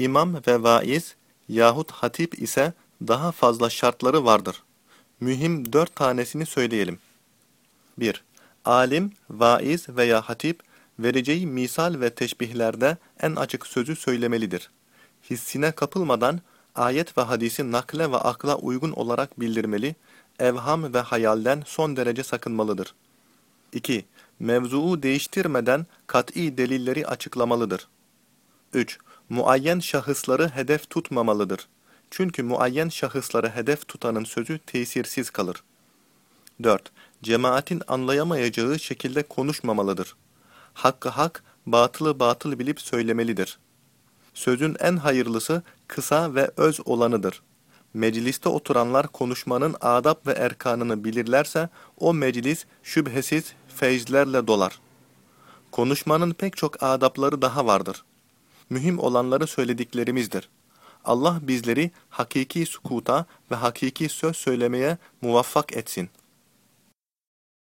İmam ve vaiz yahut hatip ise daha fazla şartları vardır. Mühim dört tanesini söyleyelim. 1. Alim, vaiz veya hatip vereceği misal ve teşbihlerde en açık sözü söylemelidir. Hissine kapılmadan ayet ve hadisi nakle ve akla uygun olarak bildirmeli, evham ve hayalden son derece sakınmalıdır. 2. Mevzuu değiştirmeden kat'i delilleri açıklamalıdır. 3. Muayyen şahısları hedef tutmamalıdır. Çünkü muayyen şahısları hedef tutanın sözü tesirsiz kalır. 4. Cemaatin anlayamayacağı şekilde konuşmamalıdır. Hakkı hak, batılı batıl bilip söylemelidir. Sözün en hayırlısı kısa ve öz olanıdır. Mecliste oturanlar konuşmanın adab ve erkanını bilirlerse o meclis şüphesiz feyzlerle dolar. Konuşmanın pek çok adapları daha vardır. Mühim olanları söylediklerimizdir. Allah bizleri hakiki sukuta ve hakiki söz söylemeye muvaffak etsin.